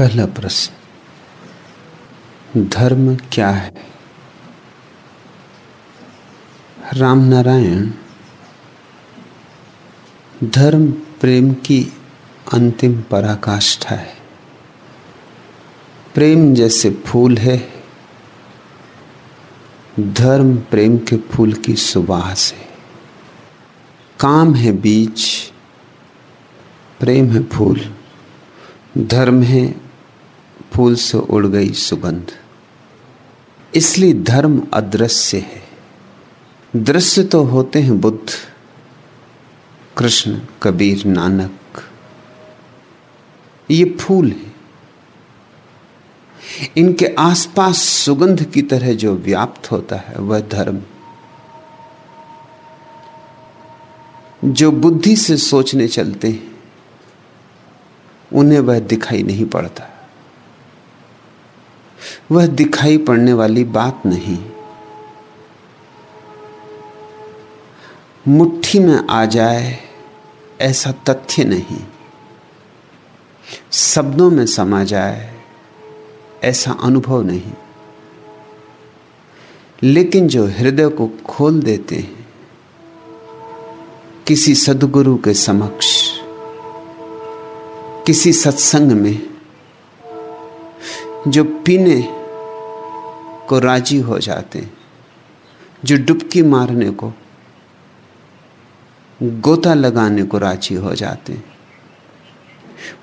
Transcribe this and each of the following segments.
पहला प्रश्न, धर्म क्या है? राम नारायण, धर्म प्रेम की अंतिम पराकाष्ठा है। प्रेम जैसे फूल है, धर्म प्रेम के फूल की सुबास है। काम है बीज, प्रेम है फूल, धर्म है फूल से उड़ गई सुगंध। इसलिए धर्म अदृश्य है। दृश्य तो होते हैं बुद्ध, कृष्ण, कबीर, नानक। ये फूल है। इनके आसपास सुगंध की तरह जो व्याप्त होता है, वह धर्म। जो बुद्धि से सोचने चलते हैं, उन्हें वह दिखाई नहीं पड़ता। वह दिखाई पड़ने वाली बात नहीं। मुट्ठी में आ जाए ऐसा तथ्य नहीं। शब्दों में समा जाए ऐसा अनुभव नहीं। लेकिन जो हृदय को खोल देते हैं, किसी सदगुरु के समक्ष, किसी सत्संग में जो पीने को राज़ी हो जाते हैं, जो डुबकी मारने को, गोता लगाने को राज़ी हो जाते हैं।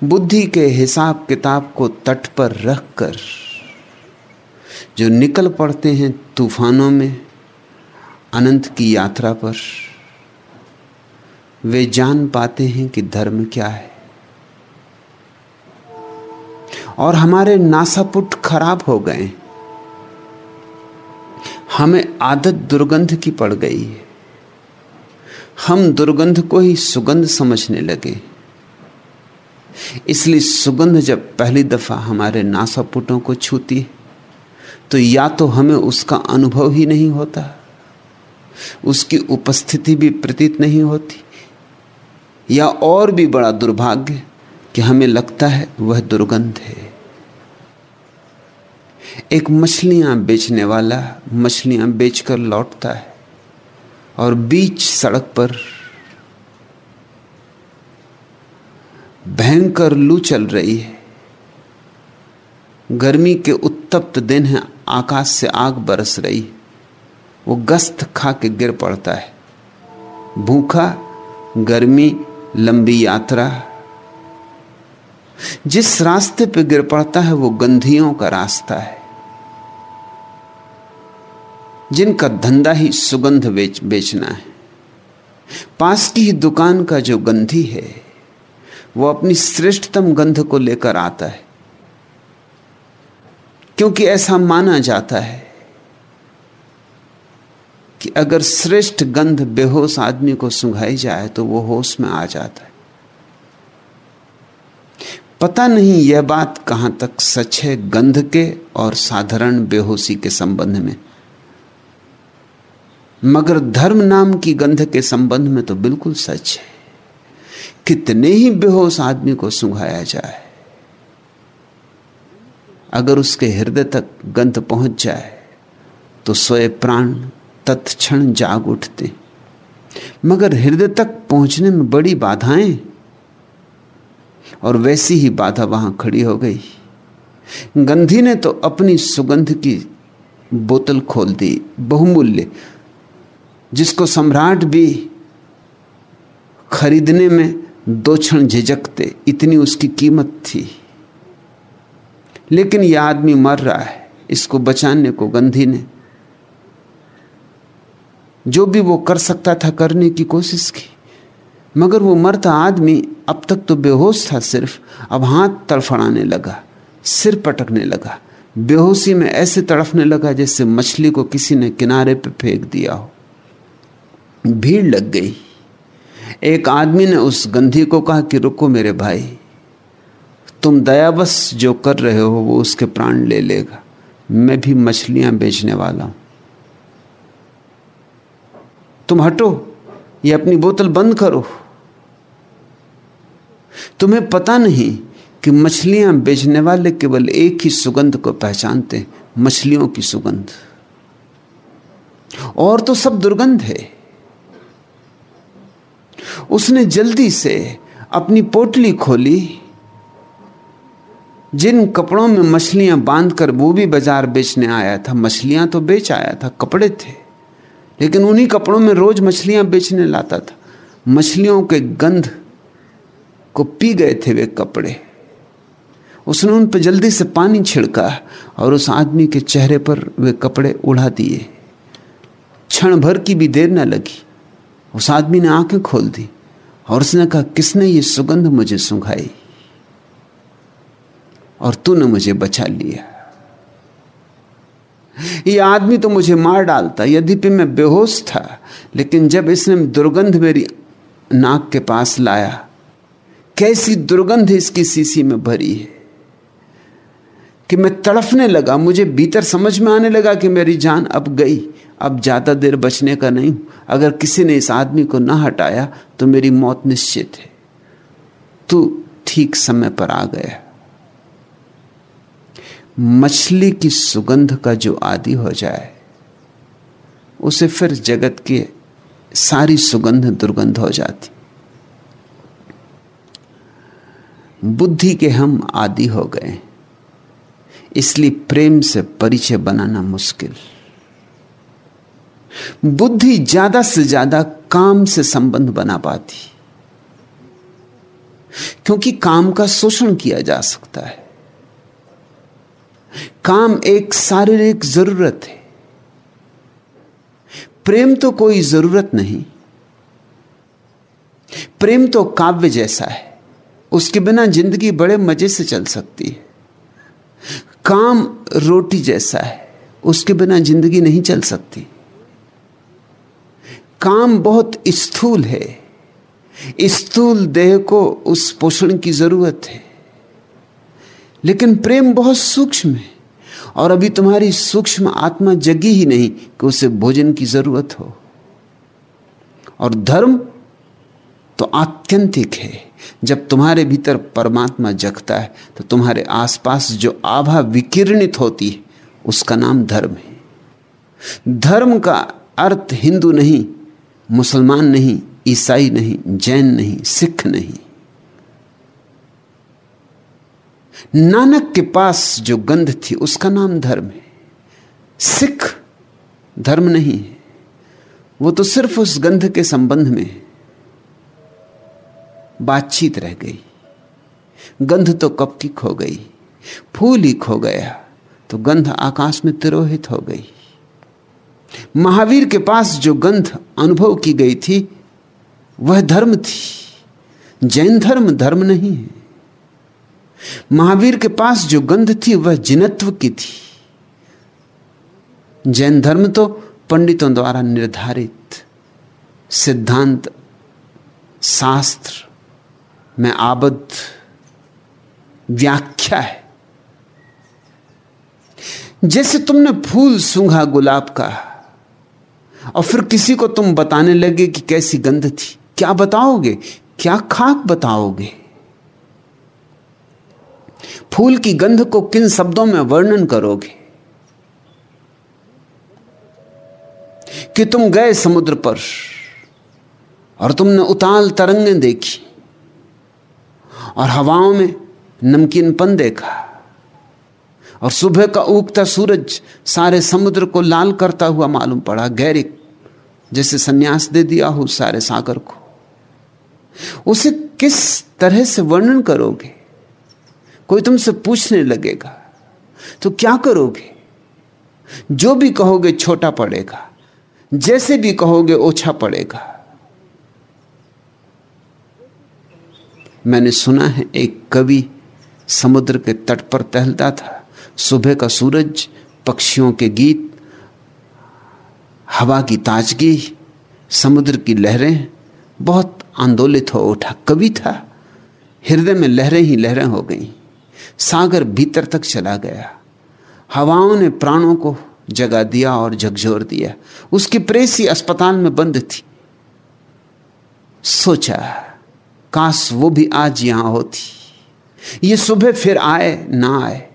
बुद्धि के हिसाब किताब को तट पर रखकर जो निकल पड़ते हैं तूफानों में, अनंत की यात्रा पर, वे जान पाते हैं कि धर्म क्या है। और हमारे नासापुट खराब हो गए। हमें आदत दुर्गंध की पड़ गई। है हम दुर्गंध को ही सुगंध समझने लगे। इसलिए सुगंध जब पहली दफ़ा हमारे नासापुटों को छूती तो या तो हमें उसका अनुभव ही नहीं होता, उसकी उपस्थिति भी प्रतीत नहीं होती, या और भी बड़ा दुर्भाग्य कि हमें लगता है वह दुर्गंध है। एक मछलियाँ बेचने वाला मछलियाँ बेचकर लौटता है और बीच सड़क पर भयंकर लू चल रही है। गर्मी के उत्तप्त दिन है, आकाश से आग बरस रही वो गस्त खा के गिर पड़ता है। भूखा, गर्मी, लंबी यात्रा। जिस रास्ते पे गिर पड़ता है, वो गंधियों का रास्ता है। जिनका धंधा ही सुगंध बेच, बेचना है। पास की ही दुकान का जो गंधी है, वो अपनी श्रेष्ठतम गंध को लेकर आता है। क्योंकि ऐसा माना जाता है कि अगर श्रेष्ठ गंध बेहोश आदमी को सुंघाई जाए तो वो होश में आ जाता है। पता नहीं यह बात कहाँ तक सच है गंध के और साधारण बेहोशी के संबंध में। मगर धर्म नाम की गंध के संबंध में तो बिल्कुल सच है। कितने ही बेहोश आदमी को सुंघाया जाए, अगर उसके हृदय तक गंध पहुँच जाए तो स्वयं प्राण तत्क्षण जाग उठते। मगर हृदय तक पहुँचने में बड़ी बाधाएँ, और वैसी ही बाधा वहाँ खड़ी हो गई। गंधी ने तो अपनी सुगंध की बोतल खोल दी, बहुमूल्य जिसको सम्राट भी खरीदने में दो क्षण झिझकते, इतनी उसकी कीमत थी। लेकिन यह आदमी मर रहा है, इसको बचाने को गंधी ने। जो भी वो कर सकता था करने की कोशिश की, मगर वो मरता आदमी अब तक तो बेहोश था सिर्फ़, अब हाथ तड़फड़ाने लगा, सिर पटकने लगा, बेहोशी में ऐसे तड़फने लगा जैसे मछली को किसी ने किनारे पे फेंक दिया हो। भीड़ लग गई। एक आदमी ने उस गंधी को कहा कि रुको मेरे भाई, तुम दयावश जो कर रहे हो वो उसके प्राण ले लेगा। मैं भी मछलियाँ बेचने वाला हूँ। तुम हटो, ये अपनी बोतल बंद करो। तुम्हें पता नहीं कि मछलियाँ बेचने वाले केवल एक ही सुगंध को पहचानते मछलियों की सुगंध। और तो सब दुर्गंध है। उसने जल्दी से अपनी पोटली खोली। जिन कपड़ों में मछलियाँ बांधकर वो भी बाज़ार बेचने आया था, मछलियाँ तो बेच आया था, कपड़े थे। लेकिन उन्हीं कपड़ों में रोज मछलियाँ बेचने लाता था। मछलियों के गंध को पी गए थे वे कपड़े। उसने उन पर जल्दी से पानी छिड़का और उस आदमी के चेहरे पर वे कपड़े उड़ा दिए। क्षण भर की भी देर न लगी। उस आदमी ने आँखें खोल दी और उसने कहा, किसने ये सुगंध मुझे सुंघाई और तूने मुझे बचा लिया? ये आदमी तो मुझे मार डालता, यद्यपि मैं बेहोश था, लेकिन जब इसने दुर्गंध मेरी नाक के पास लाया, कैसी दुर्गंध इसकी सीसी में भरी है। कि मैं तड़फने लगा, मुझे भीतर समझ में आने लगा कि मेरी जान अब गई। अब ज़्यादा देर बचने का नहीं। अगर किसी ने इस आदमी को ना हटाया तो मेरी मौत निश्चित है। तू ठीक समय पर आ गया। मछली की सुगंध का जो आदि हो जाए, उसे फिर जगत की सारी सुगंध दुर्गंध हो जाती। बुद्धि के हम आदि हो गए। इसलिए प्रेम से परिचय बनाना मुश्किल। बुद्धि ज़्यादा से ज़्यादा काम से संबंध बना पाती। क्योंकि काम का शोषण किया जा सकता है। काम एक शारीरिक ज़रूरत है। प्रेम तो कोई ज़रूरत नहीं। प्रेम तो काव्य जैसा है। उसके बिना ज़िंदगी बड़े मज़े से चल सकती है। काम रोटी जैसा है, उसके बिना ज़िंदगी नहीं चल सकती। काम बहुत स्थूल है। स्थूल देह को उस पोषण की ज़रूरत है। लेकिन प्रेम बहुत सूक्ष्म है, और अभी तुम्हारी सूक्ष्म आत्मा जगी ही नहीं कि उसे भोजन की ज़रूरत हो। और धर्म तो आत्यंतिक है। जब तुम्हारे भीतर परमात्मा जगता है तो तुम्हारे आसपास जो आभा विकिरणित होती है, उसका नाम धर्म है। धर्म का अर्थ हिंदू नहीं, मुसलमान नहीं, ईसाई नहीं, जैन नहीं, सिख नहीं। नानक के पास जो गंध थी, उसका नाम धर्म है। सिख धर्म नहीं है। वो तो सिर्फ़ उस गंध के संबंध में बातचीत रह गई। गंध तो कब की खो गई? फूल ही खो गया तो गंध आकाश में तिरोहित हो गई। महावीर के पास जो गंध अनुभव की गई थी, वह धर्म थी। जैन धर्म धर्म नहीं है। महावीर के पास जो गंध थी, वह जिनत्व की थी। जैन धर्म तो पंडितों द्वारा निर्धारित सिद्धांत, शास्त्र में आबद्ध व्याख्या है। जैसे तुमने फूल सूंघा गुलाब का, और फिर किसी को तुम बताने लगे कि कैसी गंध थी, क्या बताओगे? क्या खाक बताओगे? फूल की गंध को किन शब्दों में वर्णन करोगे? कि तुम गए समुद्र पर और तुमने उताल तरंगें देखी। और हवाओं में नमकीनपन देखा। और सुबह का उगता सूरज सारे समुद्र को लाल करता हुआ मालूम पड़ा गैरिक जैसे सन्यास दे दिया हो सारे सागर को। उसे किस तरह से वर्णन करोगे? कोई तुमसे पूछने लगेगा तो क्या करोगे? जो भी कहोगे छोटा पड़ेगा, जैसे भी कहोगे ओछा पड़ेगा। मैंने सुना है एक कवि समुद्र के तट पर टहलता था। सुबह का सूरज, पक्षियों के गीत, हवा की ताजगी, समुद्र की लहरें, बहुत आंदोलित हो उठा कवि था। हृदय में लहरें ही लहरें हो गईं। सागर भीतर तक चला गया। हवाओं ने प्राणों को जगा दिया और झकझोर दिया। उसकी प्रेसी अस्पताल में बंद थी। सोचा काश वो भी आज यहाँ होती। ये सुबह फिर आए, ना आए।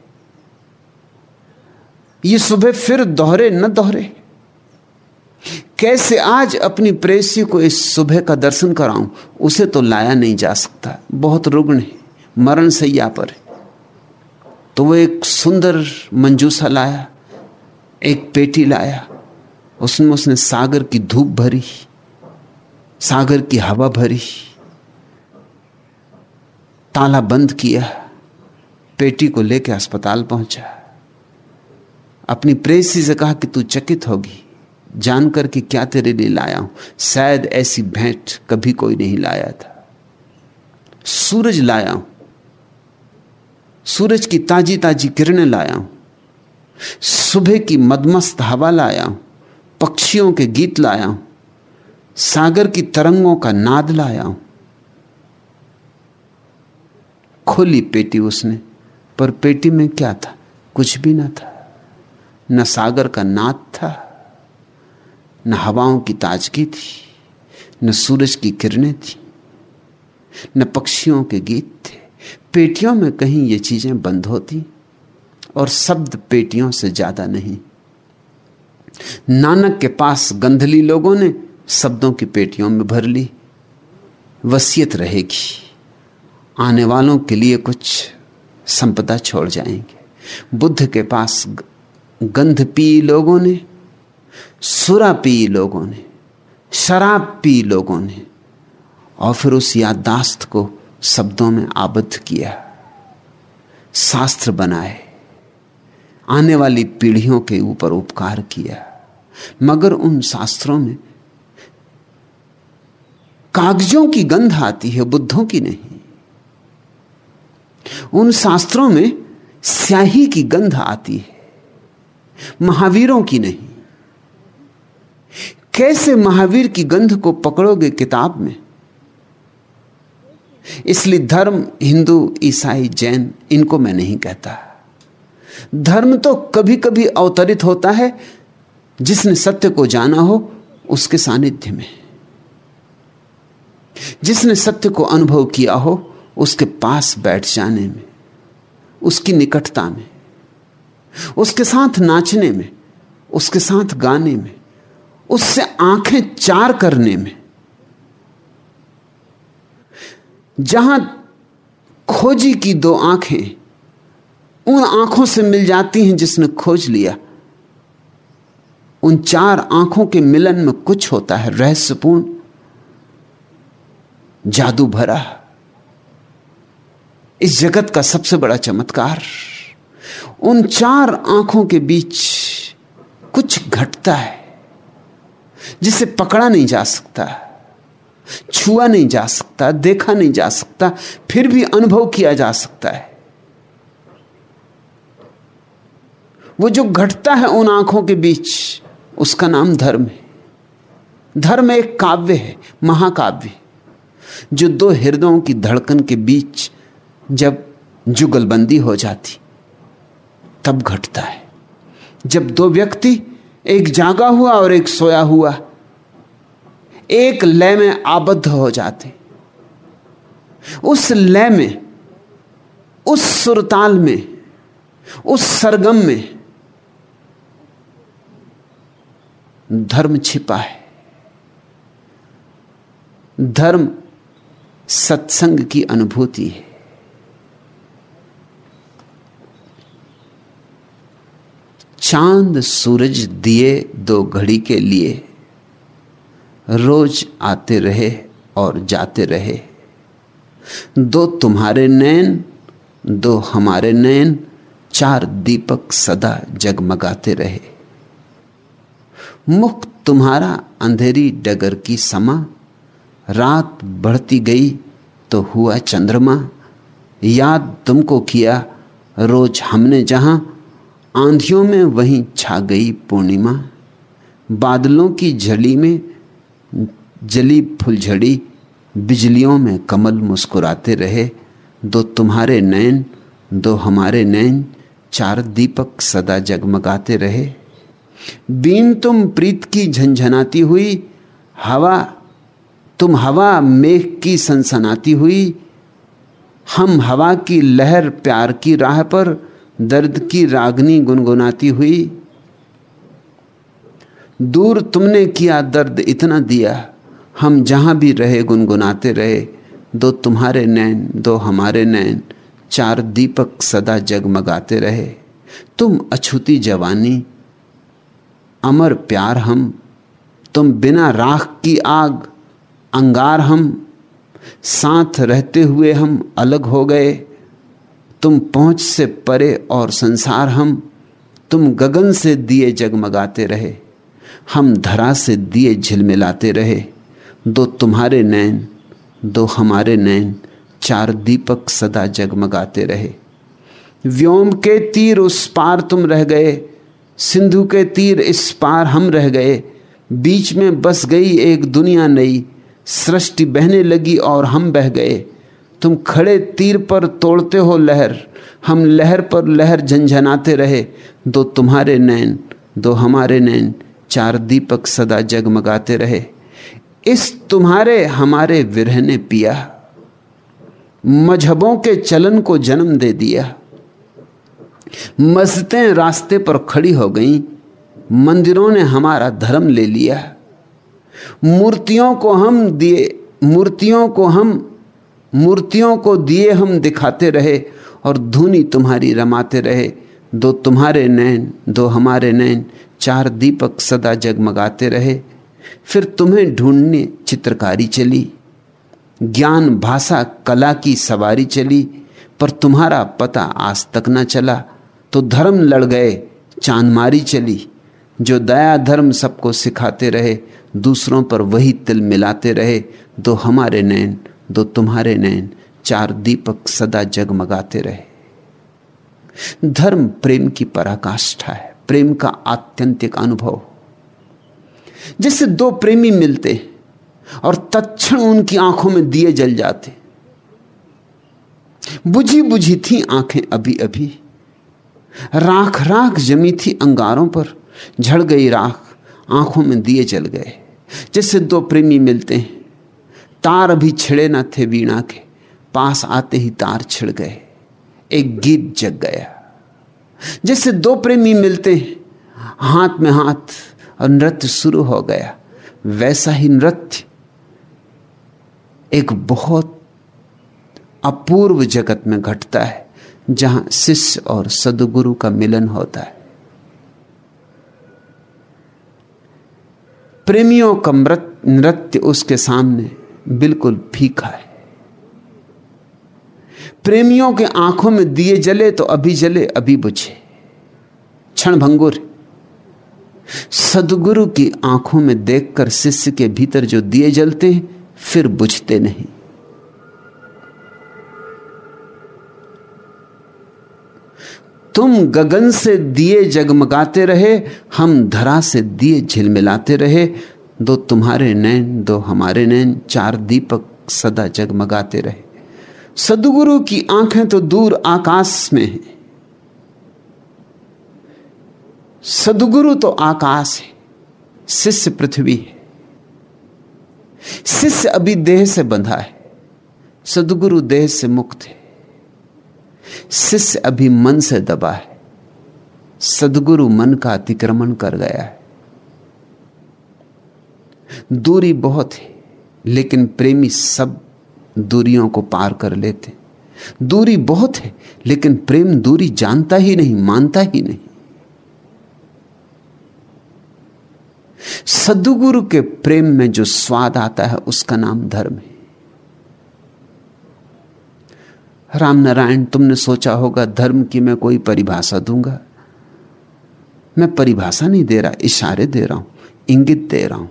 ये सुबह फिर दोहरे, न दोहरे। कैसे आज अपनी प्रेसी को इस सुबह का दर्शन कराऊं, उसे तो लाया नहीं जा सकता। बहुत रुग्ण है, मरण सैया पर तो वो एक सुंदर मंजूसा लाया, एक पेटी लाया। उसमें उसने सागर की धूप भरी, सागर की हवा भरी। ताला बंद किया, पेटी को लेकर अस्पताल पहुँचा। अपनी प्रेसी से कहा कि तू चकित होगी, जानकर कि क्या तेरे लिए लाया हूँ। शायद ऐसी भेंट कभी कोई नहीं लाया था। सूरज लाया हूँ। सूरज की ताजी ताजी किरणें लाया हूँ। सुबह की मदमस्त हवा लाया हूँ। पक्षियों के गीत लाया हूँ। सागर की तरंगों का नाद लाया हूँ। खोली पेटी उसने, पर पेटी में क्या था? कुछ भी ना था। न सागर का नाद था, न हवाओं की ताजगी थी, न सूरज की किरणें थी, न पक्षियों के गीत थे। पेटियों में कहीं ये चीज़ें बंद होती और शब्द पेटियों से ज़्यादा नहीं। नानक के पास गंधली लोगों ने शब्दों की पेटियों में भर ली। वसीयत रहेगी। आने वालों के लिए कुछ संपदा छोड़ जाएँगे। बुद्ध के पास गंध पी लोगों ने, सुरा पी लोगों ने, शराब पी लोगों ने, और फिर उस याददाश्त को शब्दों में आबद्ध किया। शास्त्र बनाए, आने वाली पीढ़ियों के ऊपर उपकार किया। मगर उन शास्त्रों में कागजों की गंध आती है, बुद्धों की नहीं। उन शास्त्रों में स्याही की गंध आती है, महावीरों की नहीं। कैसे महावीर की गंध को पकड़ोगे किताब में? इसलिए धर्म, हिंदू, ईसाई, जैन, इनको मैं नहीं कहता। धर्म तो कभी कभी अवतरित होता है, जिसने सत्य को जाना हो, उसके सानिध्य में। जिसने सत्य को अनुभव किया हो उसके पास बैठ जाने में, उसकी निकटता में, उसके साथ नाचने में, उसके साथ गाने में, उससे आँखें चार करने में। जहाँ खोजी की दो आँखें उन आँखों से मिल जाती हैं जिसने खोज लिया, उन चार आँखों के मिलन में कुछ होता है, रहस्यपूर्ण, जादू भरा। इस जगत का सबसे बड़ा चमत्कार, उन चार आँखों के बीच कुछ घटता है, जिसे पकड़ा नहीं जा सकता, छुआ नहीं जा सकता, देखा नहीं जा सकता, फिर भी अनुभव किया जा सकता है। वो जो घटता है उन आँखों के बीच, उसका नाम धर्म है। धर्म एक काव्य है, महाकाव्य, जो दो हृदयों की धड़कन के बीच जब जुगलबंदी हो जाती, तब घटता है। जब दो व्यक्ति, एक जागा हुआ और एक सोया हुआ, एक लय में आबद्ध हो जाते। उस लय में, उस सुरताल में, उस सरगम में धर्म छिपा है। धर्म सत्संग की अनुभूति है। चाँद सूरज दिए दो घड़ी के लिए। रोज आते रहे और जाते रहे। दो तुम्हारे नैन दो हमारे नैन चार दीपक सदा जगमगाते रहे। मुख तुम्हारा अंधेरी डगर की समा, रात बढ़ती गई तो हुआ चंद्रमा। याद तुमको किया, रोज हमने जहाँ आंधियों में वहीं छा गई पूर्णिमा, बादलों की झड़ी में जली फुलझड़ी, बिजलियों में कमल मुस्कुराते रहे, दो तुम्हारे नैन दो हमारे नैन चार दीपक सदा जगमगाते रहे। बीन तुम प्रीत की झंझनाती हुई, हवा, तुम हवा मेघ की सनसनाती हुई, हम हवा की लहर प्यार की राह पर दर्द की रागनी गुनगुनाती हुई, दूर तुमने किया दर्द इतना दिया, हम जहाँ भी रहे गुनगुनाते रहे, दो तुम्हारे नैन, दो हमारे नैन, चार दीपक सदा जगमगाते रहे। तुम अछूती जवानी, अमर प्यार हम, तुम बिना राख की आग, अंगार हम, साथ रहते हुए हम अलग हो गए तुम पहुँच से परे और संसार हम, तुम गगन से दिए जगमगाते रहे, हम धरा से दिए झिलमिलाते रहे, दो तुम्हारे नैन दो हमारे नैन चार दीपक सदा जगमगाते रहे। व्योम के तीर उस पार तुम रह गए, सिंधु के तीर इस पार हम रह गए, बीच में बस गई एक दुनिया नई, सृष्टि बहने लगी और हम बह गए। तुम खड़े तीर पर तोड़ते हो लहर। हम लहर पर लहर झंझनाते रहे। दो तुम्हारे नैन दो हमारे नैन चार दीपक सदा जगमगाते रहे। इस तुम्हारे, हमारे विरह ने पिया। मजहबों के चलन को जन्म दे दिया। मस्जिदें रास्ते पर खड़ी हो गईं। मंदिरों ने हमारा धर्म ले लिया। मूर्तियों को हम दिए, मूर्तियों को हम मूर्तियों को दिए हम दिखाते रहे और धुनी तुम्हारी रमाते रहे। दो तुम्हारे नैन दो हमारे नैन चार दीपक सदा जगमगाते रहे। फिर तुम्हें ढूँढने चित्रकारी चली। ज्ञान भाषा कला की सवारी चली, पर तुम्हारा पता आज तक न चला। तो धर्म लड़ गए चांदमारी चली। जो दया धर्म सबको सिखाते रहे, दूसरों पर वही तिल मिलाते रहे। दो हमारे नैन दो तुम्हारे नैन चार दीपक सदा जगमगाते रहे। धर्म प्रेम की पराकाष्ठा है, प्रेम का आत्यंतिक अनुभव। जैसे दो प्रेमी मिलते और तत्क्षण उनकी आँखों में दिए जल जाते बुझी बुझी थी आँखें अभी अभी राख राख जमी थी अंगारों पर, झड़ गई राख आँखों में दिए जल गए। जैसे दो प्रेमी मिलते हैं तार अभी छिड़े ना थे वीणा के, पास आते ही तार छिड़ गए। एक गीत जग गया जैसे दो प्रेमी मिलते हैं। हाथ में हाथ और नृत्य शुरू हो गया। वैसा ही नृत्य एक बहुत अपूर्व जगत में घटता है, जहाँ शिष्य और सदगुरु का मिलन होता है। प्रेमियों का मृत नृत्य उसके सामने बिल्कुल फीका है। प्रेमियों के आँखों में दिए जले तो अभी जले, अभी बुझे। क्षण भंगुर। सदगुरु की आँखों में देखकर शिष्य के भीतर जो दिए जलते हैं, फिर बुझते नहीं। तुम गगन से दिए जगमगाते रहे, हम धरा से दिए झिलमिलाते रहे दो तुम्हारे नैन, दो हमारे नैन, चार दीपक सदा जगमगाते रहे। सदगुरु की आँखें तो दूर आकाश में हैं। सदगुरु तो आकाश है, शिष्य पृथ्वी है। शिष्य अभी देह से बंधा है, सदगुरु देह से मुक्त है। शिष्य अभी मन से दबा है, सदगुरु मन का अतिक्रमण कर गया है। दूरी बहुत है, लेकिन प्रेमी सब दूरियों को पार कर लेते दूरी बहुत है, लेकिन प्रेम दूरी जानता ही नहीं, मानता ही नहीं। सदगुरु के प्रेम में जो स्वाद आता है, उसका नाम धर्म है। राम नारायण, तुमने सोचा होगा, धर्म की मैं कोई परिभाषा दूँगा। मैं परिभाषा नहीं दे रहा, इशारे दे रहा हूँ, इंगित दे रहा हूँ।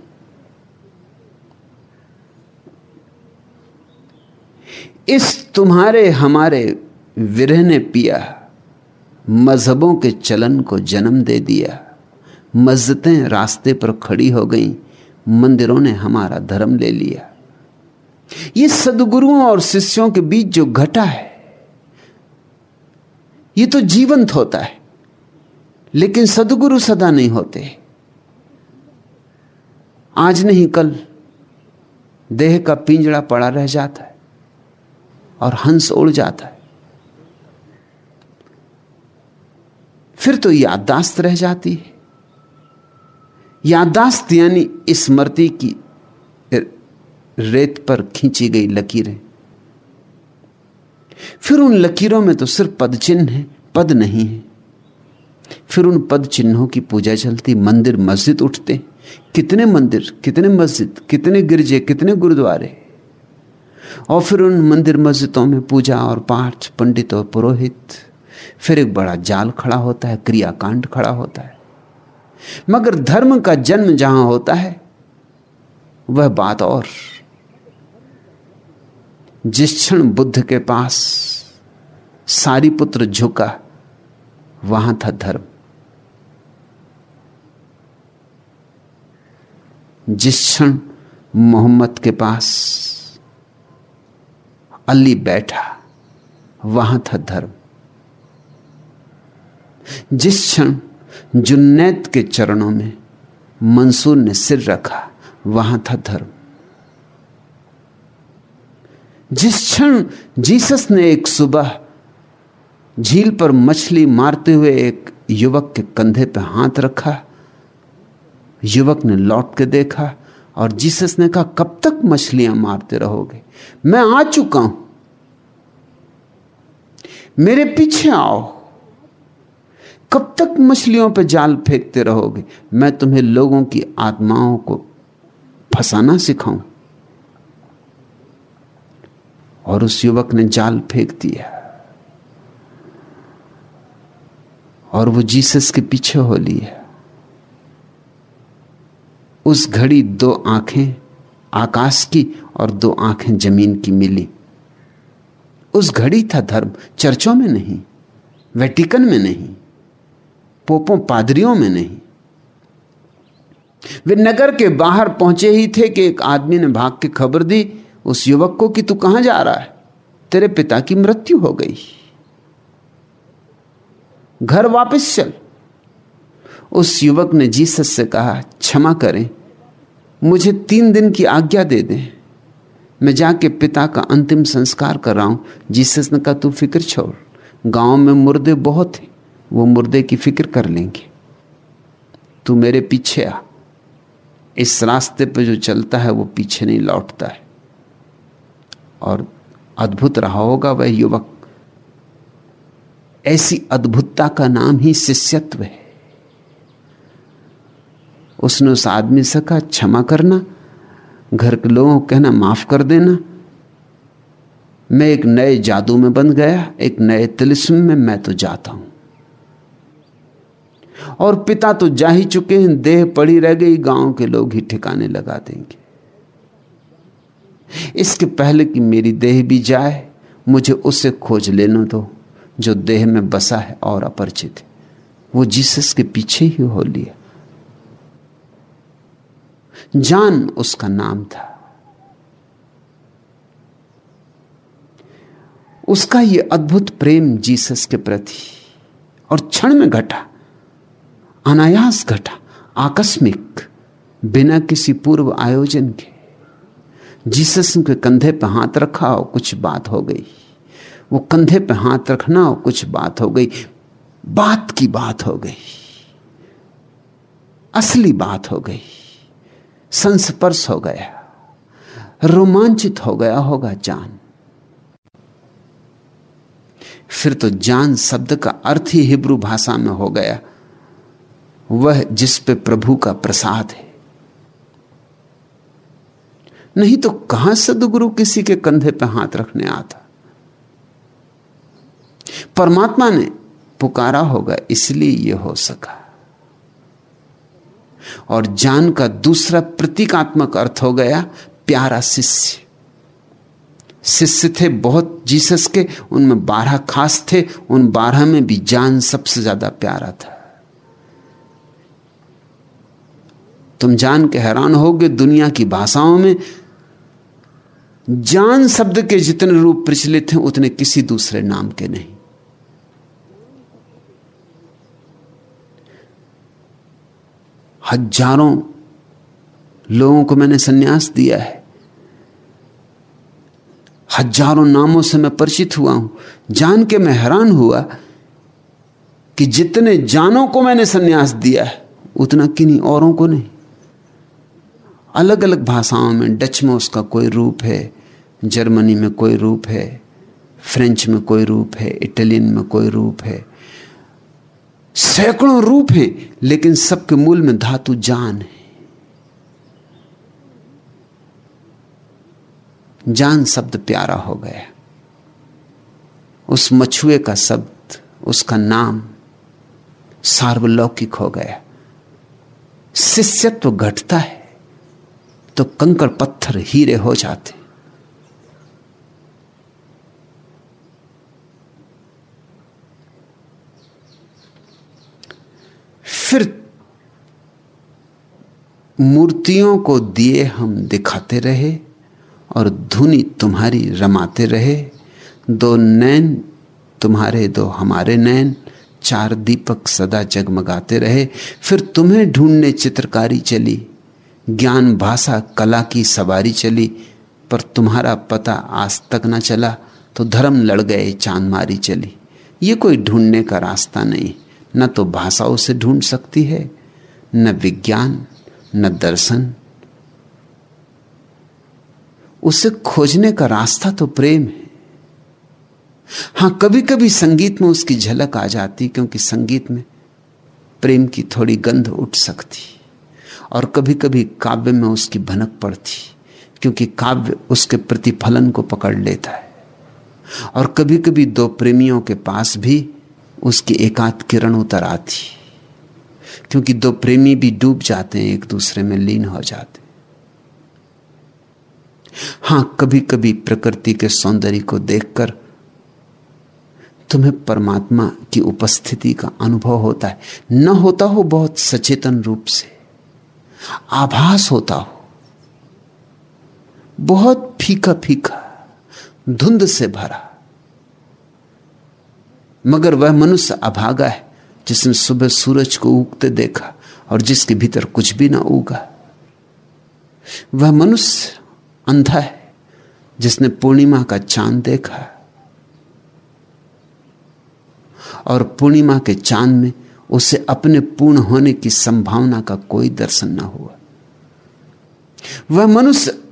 इस तुम्हारे, हमारे विरह ने पिया, मजहबों के चलन को जन्म दे दिया। मस्जिदें रास्ते पर खड़ी हो गईं, मंदिरों ने हमारा धर्म ले लिया। ये सदगुरुओं और शिष्यों के बीच जो घटा है, ये तो जीवंत होता है, लेकिन सदगुरु सदा नहीं होते। आज नहीं, कल देह का पिंजड़ा पड़ा रह जाता है। और हंस उड़ जाता है। फिर तो याददाश्त रह जाती है। याददाश्त यानी स्मृति की रेत पर खींची गई लकीरें। फिर उन लकीरों में तो सिर्फ़ पद चिन्ह है, पद नहीं है। फिर उन पद चिन्हों की पूजा चलती, मंदिर, मस्जिद उठते। कितने मंदिर, कितने मस्जिद, कितने गिरजे, कितने गुरुद्वारे और फिर उन मंदिर मस्जिदों में पूजा और पाठ, पंडित और पुरोहित। फिर एक बड़ा जाल खड़ा होता है, क्रियाकांड खड़ा होता है। मगर धर्म का जन्म जहाँ होता है, वह बात और। जिस क्षण बुद्ध के पास सारी पुत्र झुका, वहाँ था धर्म। जिस क्षण मोहम्मद के पास अली बैठा, वहाँ था धर्म। जिस क्षण जुन्नैद के चरणों में मंसूर ने सिर रखा, वहाँ था धर्म। जिस क्षण जीसस ने एक सुबह झील पर मछली मारते हुए एक युवक के कंधे पर हाथ रखा, युवक ने लौट के देखा और जीसस ने कहा, कब तक मछलियाँ मारते रहोगे? मैं आ चुका हूँ। मेरे पीछे आओ। कब तक मछलियों पर जाल फेंकते रहोगे? मैं तुम्हें लोगों की आत्माओं को फंसाना सिखाऊं। और उस युवक ने जाल फेंक दिया। और वो जीसस के पीछे हो लिया। उस घड़ी दो आँखें आकाश की और दो आँखें ज़मीन की मिली। उस घड़ी था धर्म, चर्चों में नहीं, वेटिकन में नहीं, पोपों पादरियों में नहीं। वे नगर के बाहर पहुँचे ही थे कि एक आदमी ने भाग के खबर दी, उस युवक को कि तू कहाँ जा रहा है? तेरे पिता की मृत्यु हो गई। घर वापस चल। उस युवक ने जीसस से कहा, क्षमा करें, मुझे तीन दिन की आज्ञा दे दें। मैं जाके पिता का अंतिम संस्कार कर रहा हूँ। जीसस ने कहा, तू फ़िक्र छोड़। गाँव में मुर्दे बहुत हैं। वो मुर्दे की फ़िक्र कर लेंगे। तू मेरे पीछे आ। इस रास्ते पे जो चलता है, वो पीछे नहीं लौटता है। और अद्भुत रहा होगा वह युवक। ऐसी अद्भुतता का नाम ही शिष्यत्व है। उसने उस आदमी से कहा, क्षमा करना। घर के लोगों को कहना, माफ़ कर देना। मैं एक नए जादू में बन गया, एक नए तिलिस्म में मैं तो जाता हूँ। और पिता तो जा ही चुके हैं, देह पड़ी रह गई, गाँव के लोग ही ठिकाने लगा देंगे। इसके पहले कि मेरी देह भी जाए, मुझे उसे खोज लेने दो, जो देह में बसा है और अपरिचित है। वो जीसस के पीछे ही हो लिया। जान उसका नाम था। उसका यह अद्भुत प्रेम जीसस के प्रति और क्षण में घटा, अनायास घटा, आकस्मिक, बिना किसी पूर्व आयोजन के। जीसस के कंधे पे हाथ रखा और कुछ बात हो गई। वो कंधे पे हाथ रखना और कुछ बात हो गई। बात की बात हो गई। असली बात हो गई। संस्पर्श हो गया, रोमांचित हो गया होगा जान। फिर तो जान शब्द का अर्थ ही हिब्रू भाषा में हो गया, वह जिस पे प्रभु का प्रसाद है। नहीं तो कहाँ सदगुरु किसी के कंधे पे हाथ रखने आता? परमात्मा ने पुकारा होगा, इसलिए यह हो सका। और जान का दूसरा प्रतीकात्मक अर्थ हो गया प्यारा शिष्य। शिष्य थे बहुत जीसस के, उनमें बारह खास थे, उन बारह में भी जान सबसे ज़्यादा प्यारा था। तुम जान के हैरान होगे दुनिया की भाषाओं में। जान शब्द के जितने रूप प्रचलित हैं, उतने किसी दूसरे नाम के नहीं। हज़ारों लोगों को मैंने सन्यास दिया है। हज़ारों नामों से मैं परिचित हुआ हूँ। जान के मैं हैरान हुआ कि जितने जानों को मैंने सन्यास दिया है, उतना किन्हीं औरों को नहीं। अलग अलग भाषाओं में डच में उसका कोई रूप है, जर्मनी में कोई रूप है, फ्रेंच में कोई रूप है, इटालियन में कोई रूप है सैकड़ों रूप है, लेकिन सबके मूल में धातु जान है। जान शब्द प्यारा हो गया। उस मछुए का शब्द, उसका नाम सार्वलौकिक हो गया। शिष्यत्व घटता है तो कंकड़ पत्थर हीरे हो जाते। फिर मूर्तियों को दिए हम दिखाते रहे और धुनी तुम्हारी रमाते रहे। दो नैन तुम्हारे, दो हमारे नैन। चार दीपक सदा जगमगाते रहे। फिर तुम्हें ढूँढने चित्रकारी चली। ज्ञान भाषा कला की सवारी चली। पर तुम्हारा पता आज तक न चला तो धर्म लड़ गए, चाँद मारी चली। ये कोई ढूँढने का रास्ता नहीं। न तो भाषा उसे ढूंढ सकती है, न विज्ञान, न दर्शन। उसे खोजने का रास्ता तो प्रेम है। हाँ कभी कभी संगीत में उसकी झलक आ जाती क्योंकि संगीत में प्रेम की थोड़ी गंध उठ सकती और कभी कभी काव्य में उसकी भनक पड़ती क्योंकि काव्य उसके प्रतिफलन को पकड़ लेता है। और कभी कभी दो प्रेमियों के पास भी उसकी एकांत किरण उतर आती। क्योंकि दो प्रेमी भी डूब जाते हैं, एक दूसरे में लीन हो जाते हाँ। कभी कभी प्रकृति के सौंदर्य को देखकर तुम्हें परमात्मा की उपस्थिति का अनुभव होता है। न होता हो, बहुत सचेतन रूप से। आभास होता हो। बहुत फीका फीका धुंध से भरा। मगर वह मनुष्य अभागा है, जिसने सुबह सूरज को उगते देखा और जिसके भीतर कुछ भी ना उगा। वह मनुष्य अंधा है, जिसने पूर्णिमा का चाँद देखा और पूर्णिमा के चाँद में उसे अपने पूर्ण होने की संभावना का कोई दर्शन ना हुआ। वह मनुष्य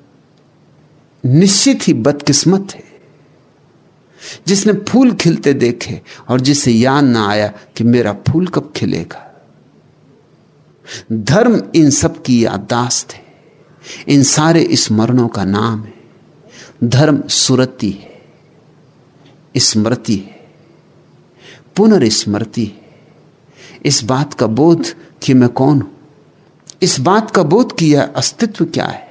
निश्चित ही बदकिस्मत है। जिसने फूल खिलते देखे और जिसे याद ना आया कि मेरा फूल कब खिलेगा। धर्म इन सब की याददाश्त है। इन सारे स्मरणों का नाम है। धर्म सुरति है। स्मृति है। पुनर्स्मृति है। इस बात का बोध कि मैं कौन हूँ? इस बात का बोध कि यह अस्तित्व क्या है?